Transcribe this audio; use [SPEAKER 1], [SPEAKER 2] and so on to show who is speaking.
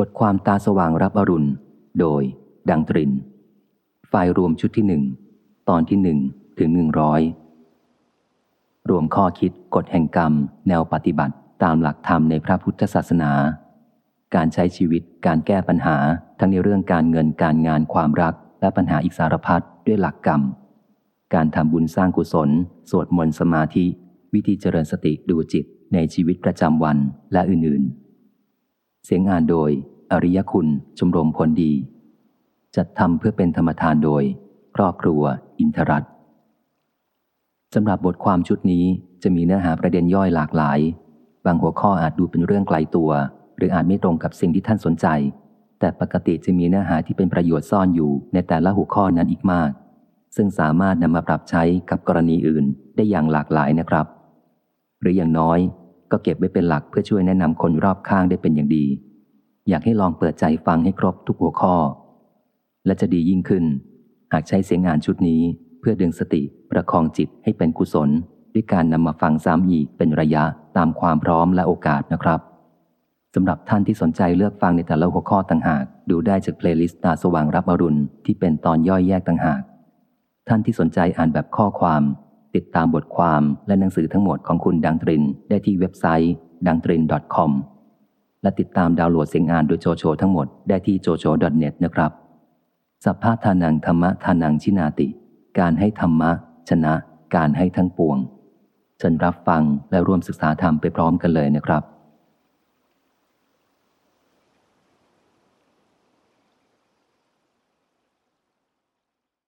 [SPEAKER 1] บทความตาสว่างรับอรุณ โดย ดังตรินไฟล์รวมชุดที่หนึ่ง ตอนที่หนึ่งถึงหนึ่งร้อย รวมข้อคิดกฎแห่งกรรม แนวปฏิบัติตามหลักธรรมในพระพุทธศาสนา การใช้ชีวิต การแก้ปัญหา ทั้งในเรื่องการเงิน การงาน ความรัก และปัญหาอีกสารพัดด้วยหลักกรรม การทำบุญสร้างกุศล สวดมนต์สมาธิ วิธีเจริญสติดูจิตในชีวิตประจำวันและอื่นๆ เสียงอ่านโดย อริยคุณชมรมผลดี จัดทำเพื่อเป็นธรรมทานโดย ครอบครัว อินทรัตสำหรับบทความชุดนี้จะมีเนื้อหาประเด็นย่อยหลากหลาย บางหัวข้ออาจดูเป็นเรื่องไกลตัว หรืออาจไม่ตรงกับสิ่งที่ท่านสนใจ แต่ปกติจะมีเนื้อหาที่เป็นประโยชน์ซ่อนอยู่ในแต่ละหัวข้อนั้นอีกมาก ซึ่งสามารถนำมาปรับใช้กับกรณีอื่นได้อย่างหลากหลายนะครับ หรืออย่างน้อย ก็เก็บไว้เป็นหลักเพื่อช่วยแนะนำคนรอบข้างได้เป็นอย่างดี อยากให้ลองเปิดใจฟังให้ครบทุกหัวข้อ และจะดียิ่งขึ้น หากใช้เสียงงานชุดนี้ เพื่อดึงสติประคองจิตให้เป็นกุศล ด้วยการนำมาฟังซ้ำอีกเป็นระยะตามความพร้อมและโอกาสนะครับสำหรับท่านที่สนใจเลือกฟังในแต่ละหัวข้อต่างหาก ดูได้จากเพลย์ลิสต์ตาสว่างรับอรุณที่เป็นตอนย่อยแยกต่างหาก ท่านที่สนใจอ่านแบบข้อความ ติดตามบทความและหนังสือทั้งหมดของคุณดังตรินได้ที่เว็บไซต์ดังตริน .com และติดตามดาวน์โหลดเสียงอ่านโดยโจโฉทั้งหมดได้ที่โจโฉ .net นะครับ สัพพะทานังธรรมะทานังชินาติ การให้ธรรมะ ชนะ การให้ทั้งปวงเชิญรับฟังและร่วมศึกษาธรรมไปพร้อมกันเลยนะครับ